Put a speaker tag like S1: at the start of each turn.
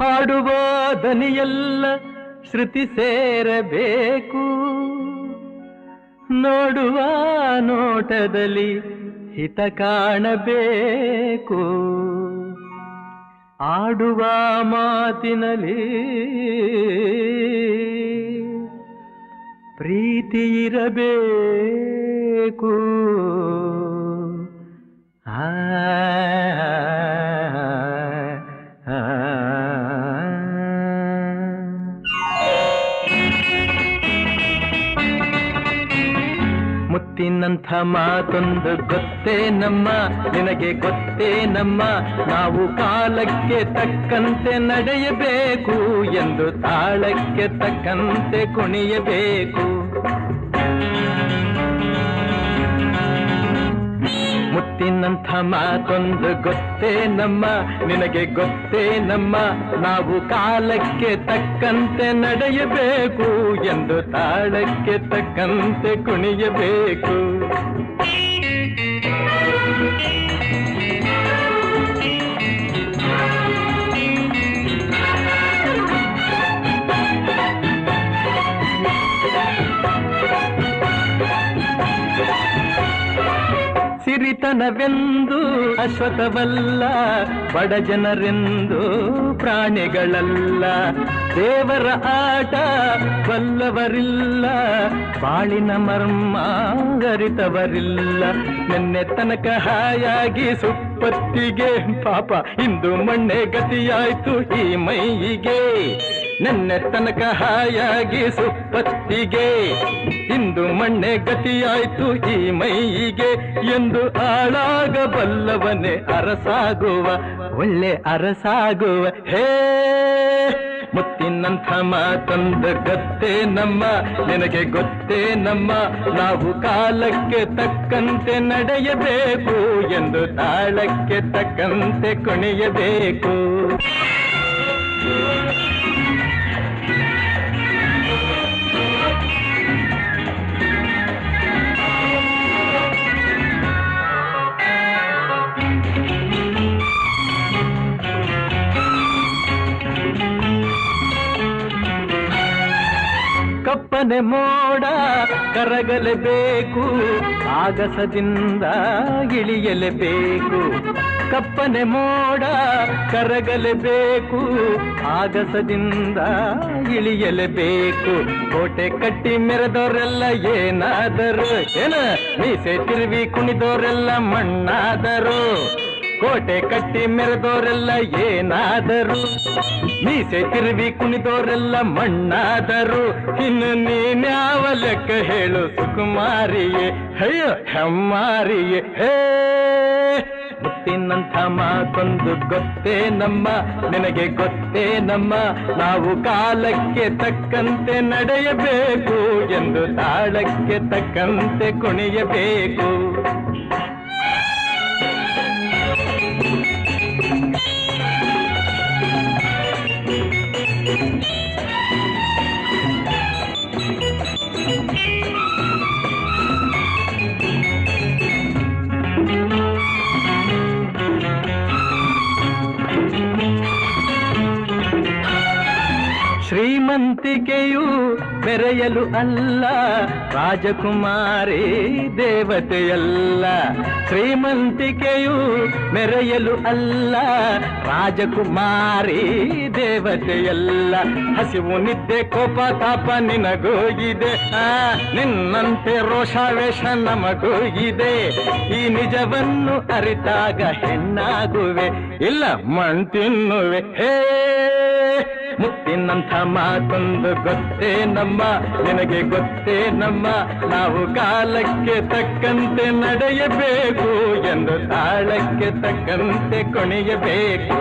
S1: ಹಾಡುವ ದನಿಯೆಲ್ಲ ಶ್ರುತಿ ಸೇರಬೇಕು. ನೋಡುವ ನೋಟದಲ್ಲಿ ಹಿತ ಕಾಣಬೇಕು. ಆಡುವ ಮಾತಿನಲ್ಲಿ ಪ್ರೀತಿ ಇರಬೇಕು. ಆ, ಮುತ್ತಿನಂಥ ಮಾತೊಂದು ಗೊತ್ತೇ ನಮ್ಮ, ನಿನಗೆ ಗೊತ್ತೇ ನಮ್ಮ, ನಾವು ಕಾಲಕ್ಕೆ ತಕ್ಕಂತೆ ನಡೆಯಬೇಕು ಎಂದು ತಾಳಕ್ಕೆ ತಕ್ಕಂತೆ ಕುಣಿಯಬೇಕು. ಮುತ್ತಿನಂಥ ಮಾತೊಂದು ಗೊತ್ತೇ ನಮ್ಮ, ನಿನಗೆ ಗೊತ್ತೇ ನಮ್ಮ, ನಾವು ಕಾಲಕ್ಕೆ ತಕ್ಕಂತೆ ನಡೆಯಬೇಕು ಎಂದು ತಾಳಕ್ಕೆ ತಕ್ಕಂತೆ ಕುಣಿಯಬೇಕು. ಸಿರಿತನವೆಂದು ಅಶ್ವಥವಲ್ಲ, ಬಡ ಜನರೆಂದು, ಪ್ರಾಣಿಗಳಲ್ಲ. ದೇವರ ಆಟ ಬಲ್ಲವರಿಲ್ಲ, ಬಾಳಿನ ಮರ್ಮ ಗರಿತವರಿಲ್ಲ. ನಿನ್ನೆ ತನಕ ಹಾಯಾಗಿ ಸುಪ್ಪತ್ತಿಗೆ, ಪಾಪ, ಇಂದು ಮಣ್ಣೆ ಗತಿಯಾಯ್ತು ಈ ಮೈಯಿಗೆ. ನೆನ್ನೆ ತನಕ ಹಾಯಾಗಿ ಸುಪ್ಪತ್ತಿಗೆ ಇಂದು ಮಣ್ಣೆ ಗತಿಯಾಯ್ತು ಈ ಮೈಯಿಗೆ. ಎಂದು ಆಳಾಗಬಲ್ಲವನೇ ಅರಸಾಗುವ, ಒಳ್ಳೆ ಅರಸಾಗುವ. ಹೇ, ಮುತ್ತಿನಂಥ ಮಾತಂದ ಗೊತ್ತೇ ನಮ್ಮ, ನಿನಗೆ ಗೊತ್ತೇ ನಮ್ಮ, ನಾವು ಕಾಲಕ್ಕೆ ತಕ್ಕಂತೆ ನಡೆಯಬೇಕು ಎಂದು ತಾಳಕ್ಕೆ ತಕ್ಕಂತೆ ಕುಣಿಯಬೇಕು. ಕಪ್ಪನೆ ಮೋಡ ಕರಗಲೇಬೇಕು ಆಗಸದಿಂದ ಇಳಿಯಲೇಬೇಕು ಕಪ್ಪನೆ ಮೋಡ ಕರಗಲೇಬೇಕು ಆಗಸದಿಂದ ಇಳಿಯಲೇಬೇಕು ಕೋಟೆ ಕಟ್ಟಿ ಮೆರೆದವರೆಲ್ಲ ಏನಾದರು? ಏನ? ಮೀಸೆ ತಿರುವಿ ಕುಣಿದವರೆಲ್ಲ ಮಣ್ಣಾದರು? ಕೋಟೆ ಕಟ್ಟಿ ಮೆರೆದೋರೆಲ್ಲ ಏನಾದರು? ಮೀಸೆ ತಿರುವಿ ಕುಣಿದೋರೆಲ್ಲ ಮಣ್ಣಾದರು? ಇನ್ನು ನೀನ್ಯಾವ ಲೆಕ್ಕ ಹೇಳು, ಸುಕುಮಾರಿಯೇ? ಅಯ್ಯೋ, ಹೆಮ್ಮಾರಿಯೇ, ಹೇ! ಮುತ್ತಿನಂಥ ಮಾತೊಂದು ಗೊತ್ತೇ ನಮ್ಮ, ನಿನಗೆ ಗೊತ್ತೇ ನಮ್ಮ. ನಾವು ಕಾಲಕ್ಕೆ ತಕ್ಕಂತೆ ನಡೆಯಬೇಕು, ಎಂದು ತಾಳಕ್ಕೆ ತಕ್ಕಂತೆ ಕುಣಿಯಬೇಕು. ಶ್ರೀಮಂತಿಕೆಯು ಬೆರೆಯಲು ಅಲ್ಲ ರಾಜಕುಮಾರಿ ದೇವತೆಯಲ್ಲ. ಶ್ರೀಮಂತಿಕೆಯು ಮೆರೆಯಲು ಅಲ್ಲ ರಾಜಕುಮಾರಿ ದೇವತೆಯಲ್ಲ. ಹಸಿವು ನಿದ್ದೆ ಕೋಪ ತಾಪ ನಿನಗೋಗಿದೆ. ಆ, ನಿನ್ನಂತೆ ರೋಷಾವೇಶ ನಮಗೋಗಿದೆ. ಈ ನಿಜವನ್ನು ಅರಿತಾಗ ಹೆಣ್ಣಾಗುವೆ ಇಲ್ಲ ಮಣ್ ತಿನ್ನುವೆ ಹೇ ಮುತ್ತಿನಂಥ ಮಾತೊಂದು ಗೊತ್ತೇ ನಮ್ಮ, ನಿನಗೆ ಗೊತ್ತೇ ನಮ್ಮ, ನಾವು ಕಾಲಕ್ಕೆ ತಕ್ಕಂತೆ ನಡೆಯಬೇಕು ಎಂದು ತಾಳಕ್ಕೆ ತಕ್ಕಂತೆ ಕುಣಿಯಬೇಕು